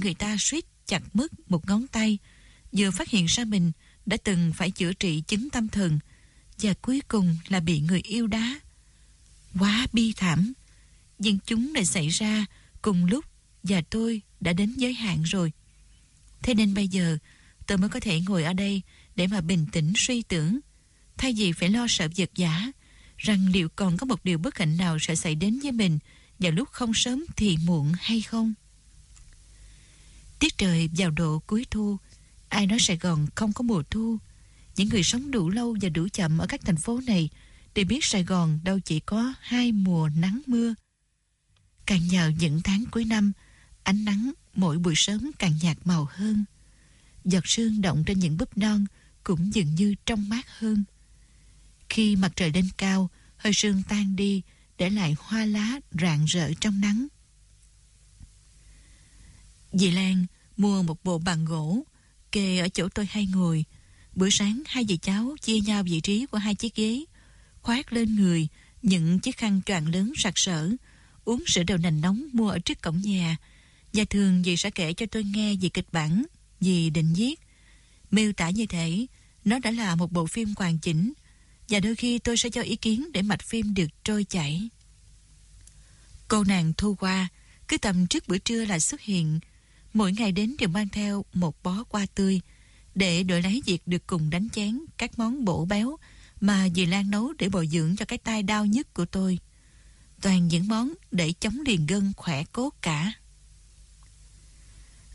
người ta suýt chặt mất một ngón tay, vừa phát hiện ra mình đã từng phải chữa trị chứng tâm thần và cuối cùng là bị người yêu đá. Quá bi thảm, nhưng chúng lại xảy ra cùng lúc và tôi đã đến giới hạn rồi. Thế nên bây giờ tôi mới có thể ngồi ở đây để mà bình tĩnh suy tưởng thay vì phải lo sợ vật giả rằng liệu còn có một điều bất hạnh nào sẽ xảy đến với mình vào lúc không sớm thì muộn hay không. Tiết trời vào độ cuối thu, ai nói Sài Gòn không có mùa thu. Những người sống đủ lâu và đủ chậm ở các thành phố này để biết Sài Gòn đâu chỉ có hai mùa nắng mưa. Càng nhờ những tháng cuối năm, ánh nắng mỗi buổi sớm càng nhạt màu hơn. Giọt sương động trên những búp non cũng dường như trong mát hơn. Khi mặt trời lên cao, hơi sương tan đi, để lại hoa lá rạng rỡ trong nắng. Dì Lan mua một bộ bàn gỗ, kê ở chỗ tôi hay ngồi. Bữa sáng hai dì cháu chia nhau vị trí của hai chiếc ghế, khoác lên người những chiếc khăn choàng lớn sặc sỡ, uống sữa đậu nành nóng mua ở trước cổng nhà. Và thường dì sẽ kể cho tôi nghe về kịch bản, dì định viết. Miêu tả như thế, nó đã là một bộ phim hoàn chỉnh, và đôi khi tôi sẽ cho ý kiến để mạch phim được trôi chảy. Cô nàng thu qua, cứ tầm trước bữa trưa là xuất hiện, mỗi ngày đến đều mang theo một bó hoa tươi, để đổi lấy việc được cùng đánh chén các món bổ béo mà dì Lan nấu để bồi dưỡng cho cái tai đau nhất của tôi. Toàn những món để chống liền gân khỏe cốt cả.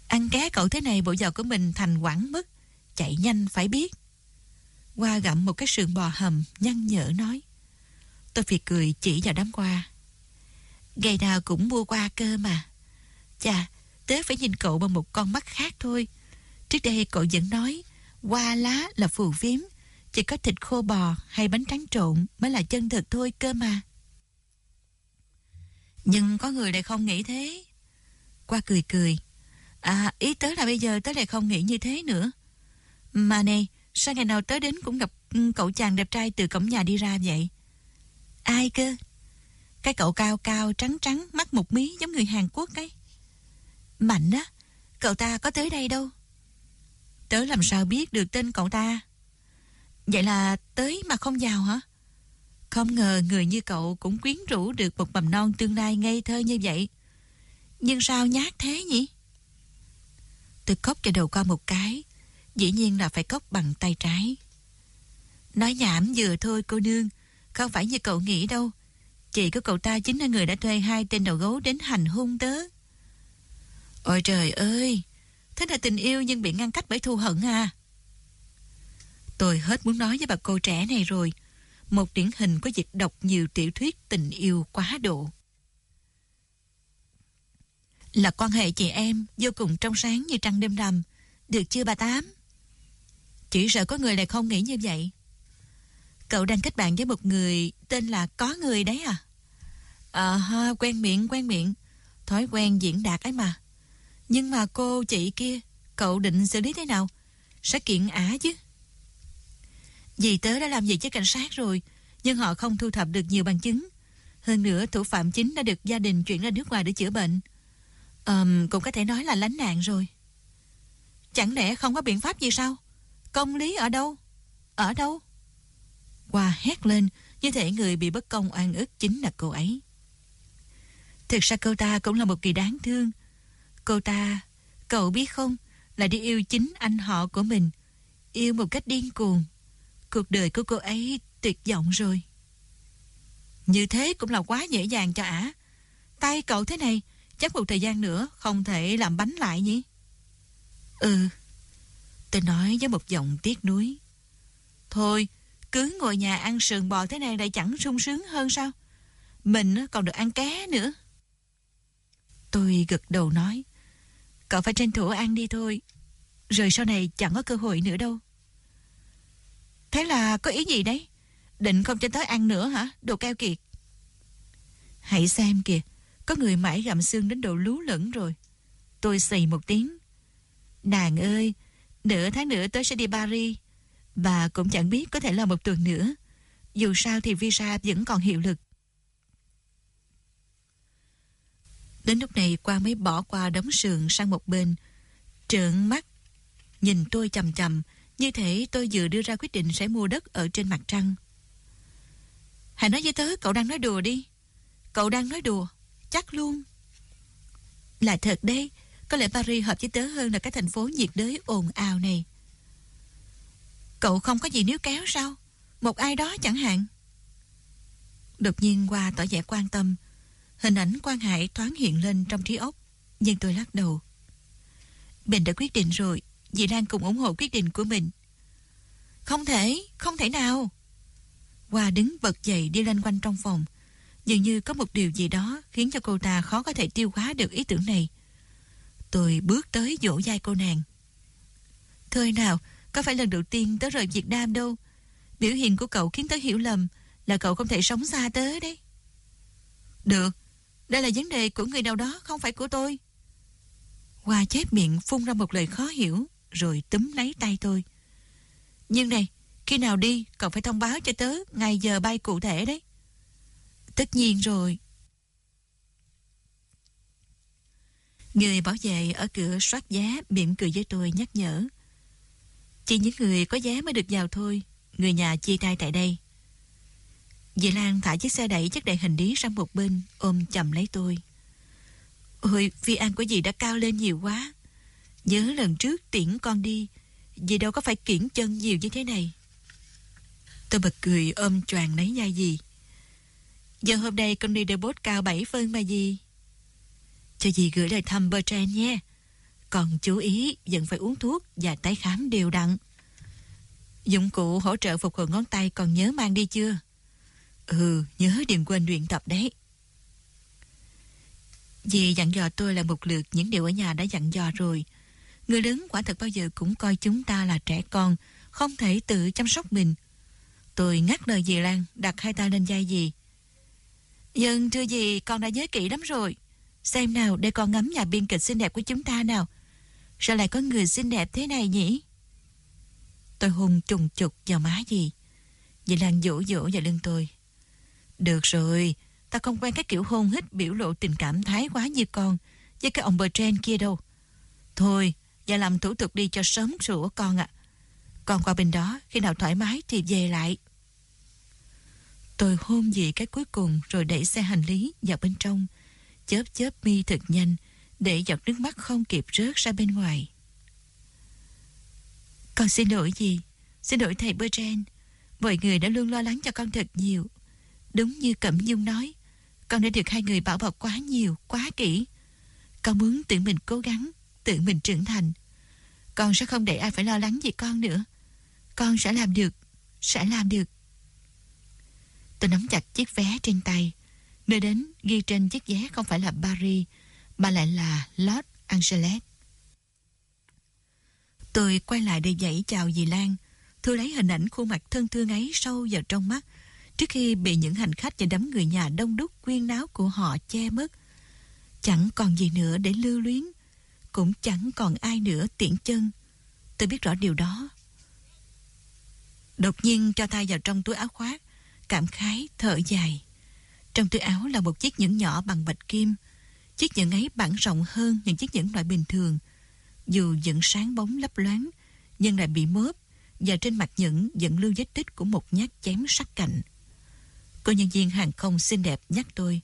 Ăn cá cậu thế này bộ giò của mình thành quảng mất, chạy nhanh phải biết. Qua gặm một cái sườn bò hầm nhăn nhở nói. Tôi phì cười chỉ vào đám qua. Ngày nào cũng mua qua cơ mà. Chà, tớ phải nhìn cậu bằng một con mắt khác thôi. Trước đây cậu vẫn nói qua lá là phù phiếm, chỉ có thịt khô bò hay bánh tráng trộn mới là chân thực thôi cơ mà. Nhưng có người lại không nghĩ thế. Qua cười cười. À, ý tớ là bây giờ tớ lại không nghĩ như thế nữa. Mà này, sao ngày nào tớ đến cũng gặp cậu chàng đẹp trai từ cổng nhà đi ra vậy? Ai cơ? Cái cậu cao cao trắng trắng mắt một mí giống người Hàn Quốc ấy. Mạnh á, cậu ta có tới đây đâu. Tớ làm sao biết được tên cậu ta? Vậy là tới mà không vào hả? Không ngờ người như cậu cũng quyến rũ được một mầm non tương lai ngây thơ như vậy. Nhưng sao nhát thế nhỉ? Tôi cốc cho đầu qua một cái. Dĩ nhiên là phải cốc bằng tay trái. Nói nhảm vừa thôi cô nương. Không phải như cậu nghĩ đâu. Chị của cậu ta chính là người đã thuê hai tên đầu gấu đến hành hung tớ. Ôi trời ơi! Thế là tình yêu nhưng bị ngăn cách bởi thù hận à? Tôi hết muốn nói với bà cô trẻ này rồi. Một điển hình của việc đọc nhiều tiểu thuyết tình yêu quá độ. Là quan hệ chị em vô cùng trong sáng như trăng đêm rằm. Được chưa bà Tám? Chỉ sợ có người lại không nghĩ như vậy. Cậu đang kết bạn với một người tên là Có Người đấy à? Ờ ha, quen miệng, quen miệng. Thói quen diễn đạt ấy mà. Nhưng mà cô chị kia, cậu định xử lý thế nào? Sẽ kiện ả chứ. Dì tớ đã làm gì với cảnh sát rồi, nhưng họ không thu thập được nhiều bằng chứng. Hơn nữa, thủ phạm chính đã được gia đình chuyển ra nước ngoài để chữa bệnh. Um, cũng có thể nói là lánh nạn rồi. Chẳng lẽ không có biện pháp gì sao? Công lý ở đâu? Ở đâu? Qua hét lên, như thể người bị bất công oan ức chính là cô ấy. Thực ra cô ta cũng là một kỳ đáng thương. Cô ta, cậu biết không, là đi yêu chính anh họ của mình. Yêu một cách điên cuồng. Cuộc đời của cô ấy tuyệt vọng rồi. Như thế cũng là quá dễ dàng cho ả. Tay cậu thế này, chắc một thời gian nữa không thể làm bánh lại nhỉ? Ừ, tôi nói với một giọng tiếc nuối. Thôi, cứ ngồi nhà ăn sườn bò thế này lại chẳng sung sướng hơn sao? Mình còn được ăn cá nữa. Tôi gật đầu nói. Cậu phải tranh thủ ăn đi thôi. Rồi sau này chẳng có cơ hội nữa đâu. Thế là có ý gì đấy? Định không cho tới ăn nữa hả? Đồ keo kiệt. Hãy xem kìa. Có người mãi gặm xương đến độ lú lẫn rồi. Tôi xì một tiếng. Nàng ơi, nửa tháng nữa tôi sẽ đi Paris. bà cũng chẳng biết có thể là một tuần nữa. Dù sao thì visa vẫn còn hiệu lực. Đến lúc này Quang mới bỏ qua đống sườn sang một bên, trợn mắt, nhìn tôi chầm chầm, như thể tôi vừa đưa ra quyết định sẽ mua đất ở trên mặt trăng. Hãy nói với tớ, cậu đang nói đùa đi. Cậu đang nói đùa, chắc luôn. Là thật đấy, có lẽ Paris hợp với tớ hơn là cái thành phố nhiệt đới ồn ào này. Cậu không có gì níu kéo sao? Một ai đó chẳng hạn. Đột nhiên qua tỏ vẻ quan tâm, hình ảnh quan hải thoáng hiện lên trong trí óc, nhưng tôi lắc đầu. Mình đã quyết định rồi, dì Lan cùng ủng hộ quyết định của mình. Không thể, không thể nào. Hoa đứng bật dậy đi lên quanh trong phòng. Dường như có một điều gì đó khiến cho cô ta khó có thể tiêu hóa được ý tưởng này. Tôi bước tới dỗ dai cô nàng. Thôi nào, có phải lần đầu tiên tớ rời Việt Nam đâu. Biểu hiện của cậu khiến tớ hiểu lầm là cậu không thể sống xa tớ đấy. Được, đây là vấn đề của người nào đó, không phải của tôi. Hoa chép miệng phun ra một lời khó hiểu, rồi túm lấy tay tôi. Nhưng này, khi nào đi, cậu phải thông báo cho tớ ngày giờ bay cụ thể đấy. Tất nhiên rồi. Người bảo vệ ở cửa soát giá mỉm cười với tôi nhắc nhở. Chỉ những người có giá mới được vào thôi, người nhà chia tay tại đây. Dì Lan thả chiếc xe đẩy chất đầy hình đí sang một bên, ôm chầm lấy tôi. Ôi, vi an của dì đã cao lên nhiều quá. Nhớ lần trước tiễn con đi, dì đâu có phải kiển chân nhiều như thế này. Tôi bật cười ôm choàng lấy da dì. Giờ hôm nay con đi đeo bốt cao 7 phân mà gì. Cho dì gửi lời thăm Bertrand nhé. Còn chú ý vẫn phải uống thuốc và tái khám đều đặn. Dụng cụ hỗ trợ phục hồi ngón tay còn nhớ mang đi chưa? Ừ, nhớ đừng quên luyện tập đấy. Dì dặn dò tôi là một lượt những điều ở nhà đã dặn dò rồi. Người lớn quả thật bao giờ cũng coi chúng ta là trẻ con, không thể tự chăm sóc mình. Tôi ngắt lời dì Lan, đặt hai tay lên vai dì. Dừng thưa dì, con đã nhớ kỹ lắm rồi. Xem nào để con ngắm nhà biên kịch xinh đẹp của chúng ta nào. Sao lại có người xinh đẹp thế này nhỉ? Tôi hùng trùng trục vào má dì. Dì Lan dỗ dỗ vào lưng tôi. Được rồi, ta không quen cái kiểu hôn hít biểu lộ tình cảm thái quá như con với cái ông Bertrand kia đâu. Thôi, và làm thủ tục đi cho sớm sủa con ạ. Con qua bên đó, khi nào thoải mái thì về lại. Tôi hôn dị cái cuối cùng rồi đẩy xe hành lý vào bên trong, chớp chớp mi thật nhanh để giọt nước mắt không kịp rớt ra bên ngoài. Con xin lỗi gì? Xin lỗi thầy Bertrand. Mọi người đã luôn lo lắng cho con thật nhiều. Đúng như Cẩm Nhung nói, con đã được hai người bảo bọc quá nhiều, quá kỹ. Con muốn tự mình cố gắng, tự mình trưởng thành. Con sẽ không để ai phải lo lắng vì con nữa. Con sẽ làm được, sẽ làm được. Tôi nắm chặt chiếc vé trên tay. Nơi đến ghi trên chiếc vé không phải là Paris, mà lại là Los Angeles. Tôi quay lại để dãy chào dì Lan. thưa lấy hình ảnh khuôn mặt thân thương ấy sâu vào trong mắt trước khi bị những hành khách và đám người nhà đông đúc quyên náo của họ che mất. Chẳng còn gì nữa để lưu luyến, cũng chẳng còn ai nữa tiện chân. Tôi biết rõ điều đó. Đột nhiên cho tay vào trong túi áo khoác, cảm khái thở dài. Trong túi áo là một chiếc nhẫn nhỏ bằng bạch kim. Chiếc nhẫn ấy bản rộng hơn những chiếc nhẫn loại bình thường. Dù vẫn sáng bóng lấp loáng, nhưng lại bị mớp và trên mặt nhẫn vẫn lưu vết tích của một nhát chém sắc cạnh. Cô nhân viên hàng không xinh đẹp nhắc tôi.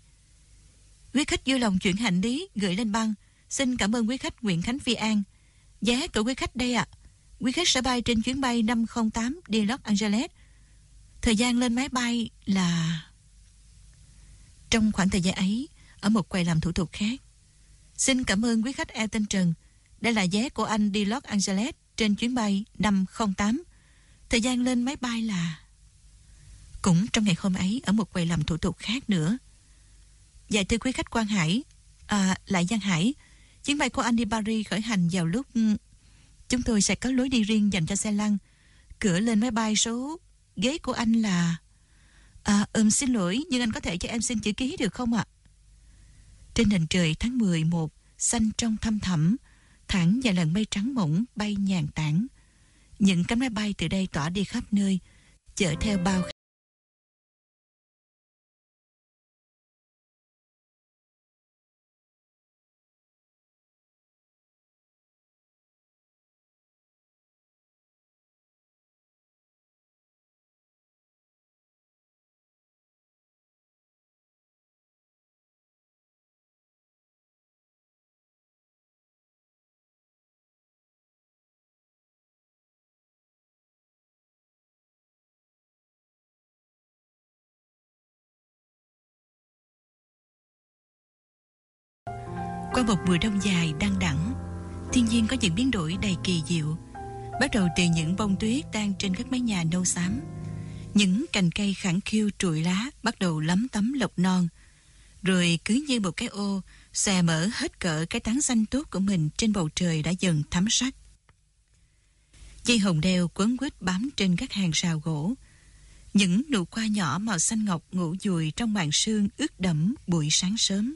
Quý khách vui lòng chuyển hành lý gửi lên băng. Xin cảm ơn quý khách Nguyễn Khánh Phi An. Giá của quý khách đây ạ. Quý khách sẽ bay trên chuyến bay 508 đi Los Angeles. Thời gian lên máy bay là... Trong khoảng thời gian ấy, ở một quầy làm thủ tục khác. Xin cảm ơn quý khách Elton Trần. Đây là vé của anh đi Los Angeles trên chuyến bay 508. Thời gian lên máy bay là... Cũng trong ngày hôm ấy ở một quầy làm thủ tục khác nữa. Dạ thưa quý khách Quang Hải, à, lại Giang Hải, chuyến bay của anh đi Paris khởi hành vào lúc... Ừ, chúng tôi sẽ có lối đi riêng dành cho xe lăn. Cửa lên máy bay số... Ghế của anh là... À, ừm xin lỗi, nhưng anh có thể cho em xin chữ ký được không ạ? Trên nền trời tháng 11, xanh trong thăm thẳm, thẳng và lần mây trắng mỏng bay nhàn tản. Những cánh máy bay từ đây tỏa đi khắp nơi, chở theo bao Qua một mùa đông dài đăng đẳng, thiên nhiên có những biến đổi đầy kỳ diệu. Bắt đầu từ những bông tuyết đang trên các mái nhà nâu xám. Những cành cây khẳng khiu trụi lá bắt đầu lấm tấm lộc non. Rồi cứ như một cái ô, xòe mở hết cỡ cái tán xanh tốt của mình trên bầu trời đã dần thắm sắc. Dây hồng đeo quấn quýt bám trên các hàng rào gỗ. Những nụ hoa nhỏ màu xanh ngọc ngủ dùi trong màn sương ướt đẫm buổi sáng sớm.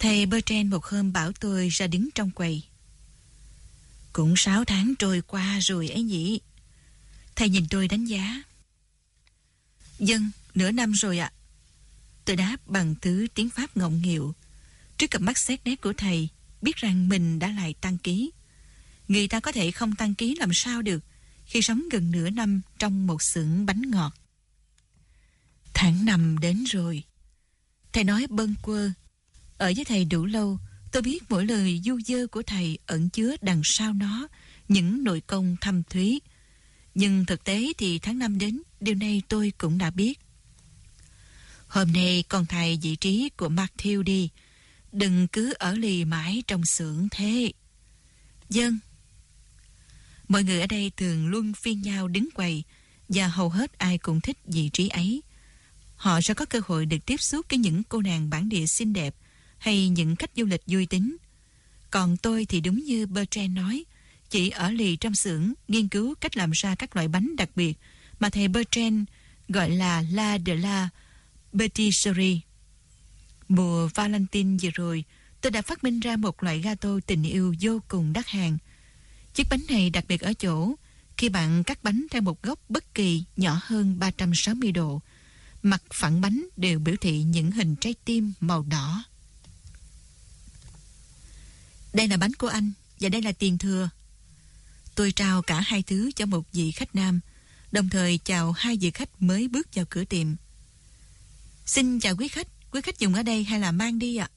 Thầy Bertrand một hôm bảo tôi ra đứng trong quầy. Cũng sáu tháng trôi qua rồi ấy nhỉ. Thầy nhìn tôi đánh giá. Dân, nửa năm rồi ạ. Tôi đáp bằng thứ tiếng Pháp ngọng nghịu. Trước cặp mắt xét nét của thầy, biết rằng mình đã lại tăng ký. Người ta có thể không tăng ký làm sao được khi sống gần nửa năm trong một xưởng bánh ngọt. Tháng năm đến rồi. Thầy nói bâng quơ. Ở với thầy đủ lâu, tôi biết mỗi lời du dơ của thầy ẩn chứa đằng sau nó những nội công thâm thúy. Nhưng thực tế thì tháng năm đến, điều này tôi cũng đã biết. Hôm nay con thầy vị trí của Matthew đi. Đừng cứ ở lì mãi trong xưởng thế. Dân. Mọi người ở đây thường luôn phiên nhau đứng quầy và hầu hết ai cũng thích vị trí ấy. Họ sẽ có cơ hội được tiếp xúc với những cô nàng bản địa xinh đẹp hay những khách du lịch vui tính. Còn tôi thì đúng như Bertrand nói, chỉ ở lì trong xưởng nghiên cứu cách làm ra các loại bánh đặc biệt mà thầy Bertrand gọi là La de la Patisserie. Mùa Valentine vừa rồi, tôi đã phát minh ra một loại gato tình yêu vô cùng đắt hàng. Chiếc bánh này đặc biệt ở chỗ, khi bạn cắt bánh theo một góc bất kỳ nhỏ hơn 360 độ, mặt phẳng bánh đều biểu thị những hình trái tim màu đỏ. Đây là bánh của anh và đây là tiền thừa. Tôi trao cả hai thứ cho một vị khách nam, đồng thời chào hai vị khách mới bước vào cửa tiệm. Xin chào quý khách, quý khách dùng ở đây hay là mang đi ạ?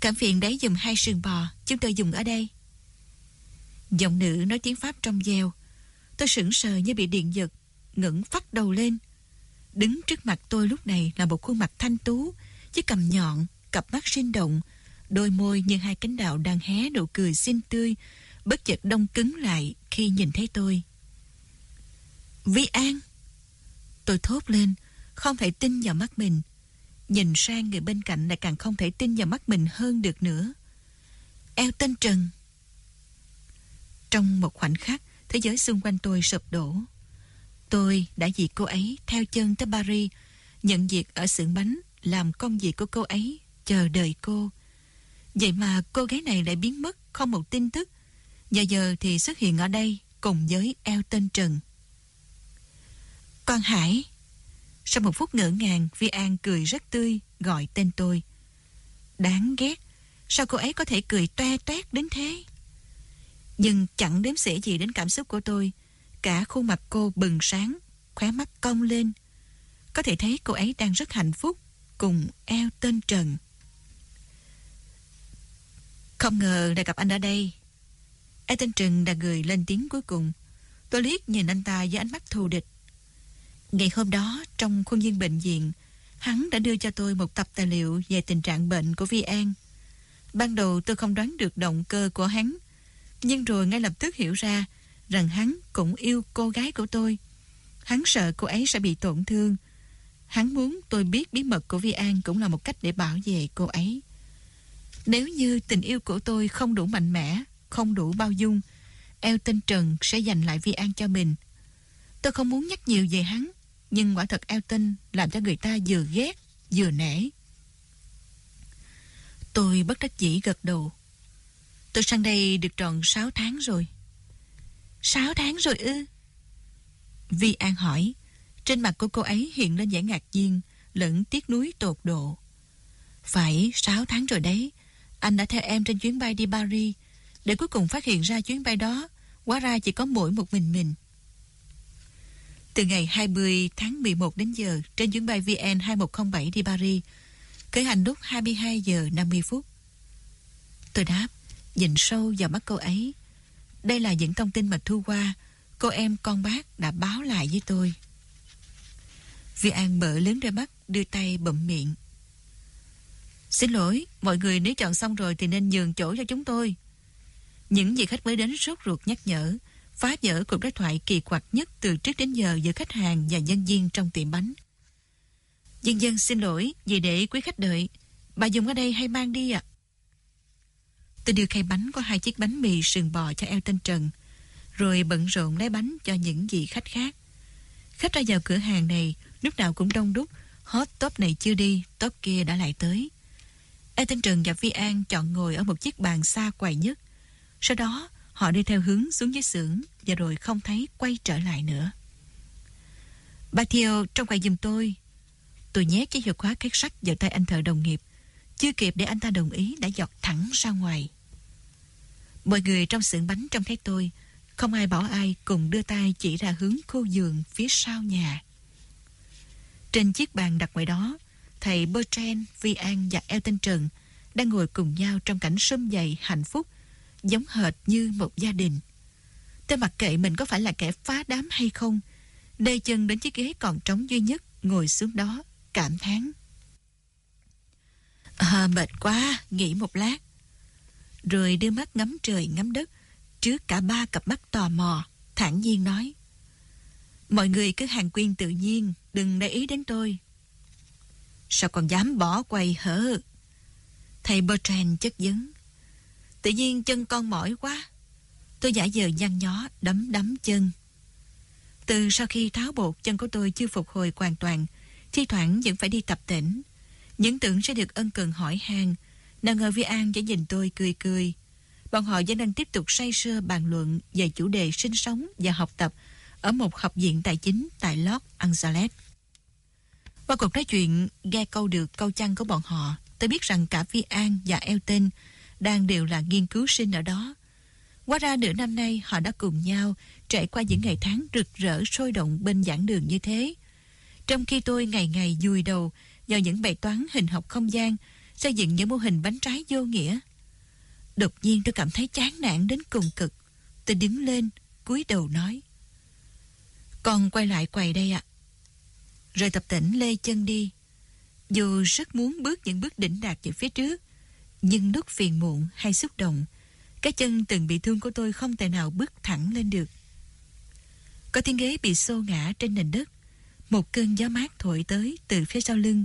Cảm phiền đấy dùng hai sườn bò, chúng tôi dùng ở đây. Giọng nữ nói tiếng Pháp trong gieo. Tôi sững sờ như bị điện giật, ngẩng phát đầu lên. Đứng trước mặt tôi lúc này là một khuôn mặt thanh tú, chiếc cầm nhọn, cặp mắt sinh động, đôi môi như hai cánh đạo đang hé nụ cười xinh tươi, bất chợt đông cứng lại khi nhìn thấy tôi. Vi An! Tôi thốt lên, không thể tin vào mắt mình. Nhìn sang người bên cạnh lại càng không thể tin vào mắt mình hơn được nữa. Eo tên Trần. Trong một khoảnh khắc, thế giới xung quanh tôi sụp đổ. Tôi đã vì cô ấy theo chân tới Paris, nhận việc ở xưởng bánh, làm công việc của cô ấy, chờ đợi cô. Vậy mà cô gái này lại biến mất, không một tin tức. Và giờ thì xuất hiện ở đây cùng với eo tên Trần. Con Hải. Sau một phút ngỡ ngàng, Vi An cười rất tươi, gọi tên tôi. Đáng ghét, sao cô ấy có thể cười toe toét đến thế? Nhưng chẳng đếm xỉa gì đến cảm xúc của tôi. Cả khuôn mặt cô bừng sáng, khóe mắt cong lên. Có thể thấy cô ấy đang rất hạnh phúc cùng eo tên Trần. Không ngờ lại gặp anh ở đây. E tên Trừng là người lên tiếng cuối cùng. Tôi liếc nhìn anh ta với ánh mắt thù địch. Ngày hôm đó, trong khuôn viên bệnh viện, hắn đã đưa cho tôi một tập tài liệu về tình trạng bệnh của Vi An. Ban đầu tôi không đoán được động cơ của hắn, nhưng rồi ngay lập tức hiểu ra rằng hắn cũng yêu cô gái của tôi. Hắn sợ cô ấy sẽ bị tổn thương. Hắn muốn tôi biết bí mật của Vi An cũng là một cách để bảo vệ cô ấy. Nếu như tình yêu của tôi không đủ mạnh mẽ, không đủ bao dung, Elton Trần sẽ giành lại Vi An cho mình. Tôi không muốn nhắc nhiều về hắn, nhưng quả thật Elton làm cho người ta vừa ghét, vừa nể. Tôi bất đắc dĩ gật đầu. Tôi sang đây được tròn 6 tháng rồi. 6 tháng rồi ư? Vi An hỏi. Trên mặt của cô ấy hiện lên vẻ ngạc nhiên, lẫn tiếc nuối tột độ. Phải 6 tháng rồi đấy. Anh đã theo em trên chuyến bay đi Paris, để cuối cùng phát hiện ra chuyến bay đó, quá ra chỉ có mỗi một mình mình. Từ ngày 20 tháng 11 đến giờ, trên chuyến bay VN 2107 đi Paris, khởi hành lúc 22 giờ 50 phút. Tôi đáp, nhìn sâu vào mắt cô ấy. Đây là những thông tin mà Thu qua, cô em con bác đã báo lại với tôi. Vi An mở lớn đôi mắt, đưa tay bậm miệng. Xin lỗi, mọi người nếu chọn xong rồi thì nên nhường chỗ cho chúng tôi. Những vị khách mới đến sốt ruột nhắc nhở, phá vỡ cuộc đối thoại kỳ quặc nhất từ trước đến giờ giữa khách hàng và nhân viên trong tiệm bánh. Dân dân xin lỗi vì để quý khách đợi. Bà dùng ở đây hay mang đi ạ? Tôi đưa khay bánh có hai chiếc bánh mì sườn bò cho Elton Trần, rồi bận rộn lấy bánh cho những vị khách khác. Khách ra vào cửa hàng này lúc nào cũng đông đúc, hot top này chưa đi, top kia đã lại tới. Elton Trần và Vi An chọn ngồi ở một chiếc bàn xa quầy nhất. Sau đó, họ đi theo hướng xuống dưới xưởng và rồi không thấy quay trở lại nữa. Bà Thiều trong quầy giùm tôi. Tôi nhét cái chìa khóa két sắt vào tay anh thợ đồng nghiệp. Chưa kịp để anh ta đồng ý đã giọt thẳng ra ngoài. Mọi người trong xưởng bánh trông thấy tôi, không ai bảo ai cùng đưa tay chỉ ra hướng khu giường phía sau nhà. Trên chiếc bàn đặt ngoài đó, thầy Bertrand, Vi An và Elton Trần đang ngồi cùng nhau trong cảnh sum dày hạnh phúc, giống hệt như một gia đình. Tôi mặc kệ mình có phải là kẻ phá đám hay không, đê chân đến chiếc ghế còn trống duy nhất, ngồi xuống đó, cảm thán. À, mệt quá, nghỉ một lát. Rồi đưa mắt ngắm trời ngắm đất, trước cả ba cặp mắt tò mò, thản nhiên nói. Mọi người cứ hàng quyên tự nhiên, đừng để ý đến tôi. Sao còn dám bỏ quầy hở? Thầy Bertrand chất vấn. Tự nhiên chân con mỏi quá. Tôi giả giờ nhăn nhó, đấm đấm chân. Từ sau khi tháo bột, chân của tôi chưa phục hồi hoàn toàn, thi thoảng vẫn phải đi tập tỉnh. Những tưởng sẽ được ân cần hỏi han, nào ngờ Vi An chỉ nhìn tôi cười cười. Bọn họ vẫn đang tiếp tục say sưa bàn luận về chủ đề sinh sống và học tập ở một học viện tài chính tại Los Angeles. Qua cuộc nói chuyện, nghe câu được câu chăn của bọn họ, tôi biết rằng cả Vi An và Elton đang đều là nghiên cứu sinh ở đó. Qua ra nửa năm nay, họ đã cùng nhau trải qua những ngày tháng rực rỡ sôi động bên giảng đường như thế. Trong khi tôi ngày ngày dùi đầu vào những bài toán hình học không gian, xây dựng những mô hình bánh trái vô nghĩa. Đột nhiên tôi cảm thấy chán nản đến cùng cực. Tôi đứng lên, cúi đầu nói. Con quay lại quầy đây ạ. Rồi tập tỉnh lê chân đi. Dù rất muốn bước những bước đỉnh đạt về phía trước, nhưng lúc phiền muộn hay xúc động, cái chân từng bị thương của tôi không thể nào bước thẳng lên được. Có tiếng ghế bị xô ngã trên nền đất. Một cơn gió mát thổi tới từ phía sau lưng.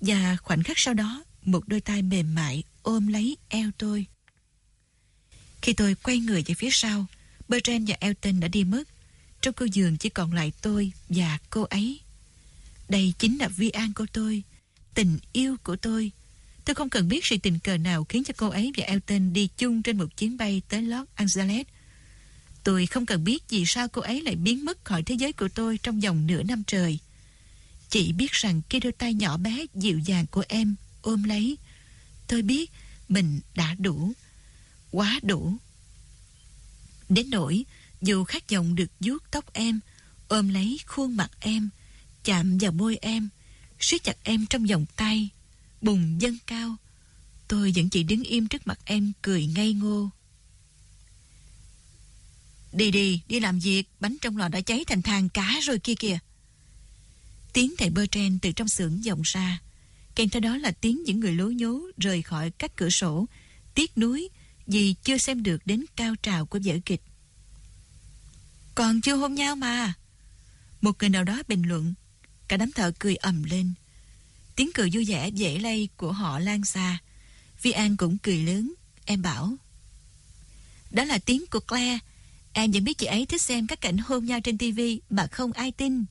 Và khoảnh khắc sau đó, một đôi tay mềm mại ôm lấy eo tôi. Khi tôi quay người về phía sau, Bertrand và Elton đã đi mất. Trong cô giường chỉ còn lại tôi và cô ấy. Đây chính là vi an của tôi, tình yêu của tôi. Tôi không cần biết sự tình cờ nào khiến cho cô ấy và Elton đi chung trên một chuyến bay tới Los Angeles. Tôi không cần biết vì sao cô ấy lại biến mất khỏi thế giới của tôi trong vòng nửa năm trời. Chỉ biết rằng cái đôi tay nhỏ bé dịu dàng của em ôm lấy. Tôi biết mình đã đủ, quá đủ. Đến nỗi, dù khát vọng được vuốt tóc em, ôm lấy khuôn mặt em, chạm vào môi em, siết chặt em trong vòng tay, bùng dâng cao, tôi vẫn chỉ đứng im trước mặt em cười ngây ngô. Đi đi, đi làm việc, bánh trong lò đã cháy thành than cá rồi kia kìa. Tiếng thầy Bertrand từ trong xưởng vọng ra, kèm theo đó là tiếng những người lố nhố rời khỏi các cửa sổ, tiếc nuối vì chưa xem được đến cao trào của vở kịch. Còn chưa hôn nhau mà. Một người nào đó bình luận, cả đám thợ cười ầm lên. Tiếng cười vui vẻ dễ lây của họ lan xa. Vi An cũng cười lớn, em bảo. Đó là tiếng của Claire. Em vẫn biết chị ấy thích xem các cảnh hôn nhau trên tivi mà không ai tin.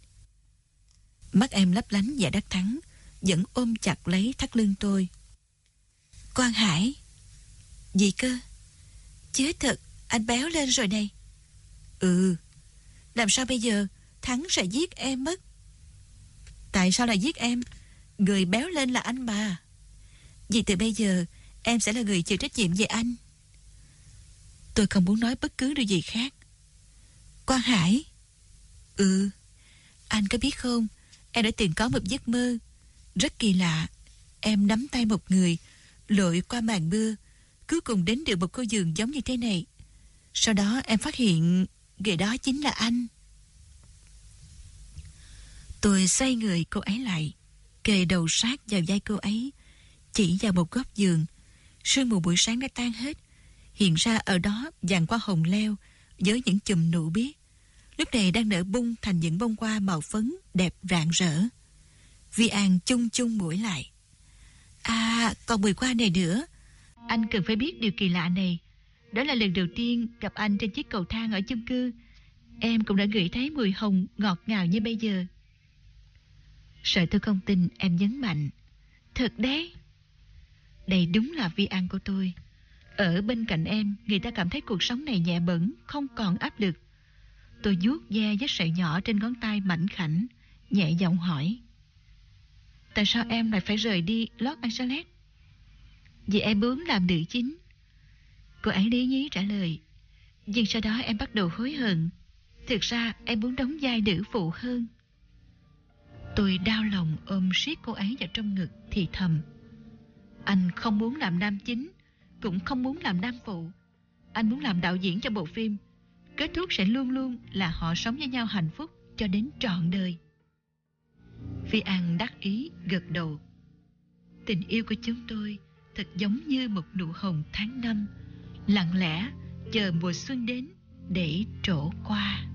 Mắt em lấp lánh và đắc thắng, vẫn ôm chặt lấy thắt lưng tôi. Quang Hải. Gì cơ? Chết thật, anh béo lên rồi này. Ừ, làm sao bây giờ Thắng sẽ giết em mất Tại sao lại giết em? Người béo lên là anh bà Vì từ bây giờ, Em sẽ là người chịu trách nhiệm về anh. Tôi không muốn nói bất cứ điều gì khác. Quang Hải? Ừ. Anh có biết không? Em đã từng có một giấc mơ. Rất kỳ lạ. Em nắm tay một người, Lội qua màn mưa. Cuối cùng đến được một cô giường giống như thế này. Sau đó em phát hiện Người đó chính là anh. Tôi xoay người cô ấy lại Kề đầu sát vào vai cô ấy chỉ vào một góc giường. Sương mù buổi sáng đã tan hết. Hiện ra ở đó dàn qua hồng leo với những chùm nụ biếc. Lúc này đang nở bung thành những bông hoa màu phấn đẹp rạng rỡ. Vi An chung chung mũi lại. À, còn mùi hoa này nữa. Anh cần phải biết điều kỳ lạ này. Đó là lần đầu tiên gặp anh trên chiếc cầu thang ở chung cư. Em cũng đã ngửi thấy mùi hồng ngọt ngào như bây giờ. Sợ tôi không tin em nhấn mạnh. Thật đấy. Đây đúng là vi ăn của tôi. Ở bên cạnh em, người ta cảm thấy cuộc sống này nhẹ bẩn, không còn áp lực. Tôi vuốt ve vết sợi nhỏ trên ngón tay mảnh khảnh, nhẹ giọng hỏi. Tại sao em lại phải rời đi Los Angeles? Vì em muốn làm nữ chính. Cô ấy lý nhí trả lời. Nhưng sau đó em bắt đầu hối hận. Thực ra em muốn đóng vai nữ phụ hơn. Tôi đau lòng ôm siết cô ấy vào trong ngực thì thầm. Anh không muốn làm nam chính, cũng không muốn làm nam phụ. Anh muốn làm đạo diễn cho bộ phim. Kết thúc sẽ luôn luôn là họ sống với nhau hạnh phúc cho đến trọn đời. Phi An đắc ý gật đầu. Tình yêu của chúng tôi thật giống như một nụ hồng tháng năm, lặng lẽ chờ mùa xuân đến để trổ qua.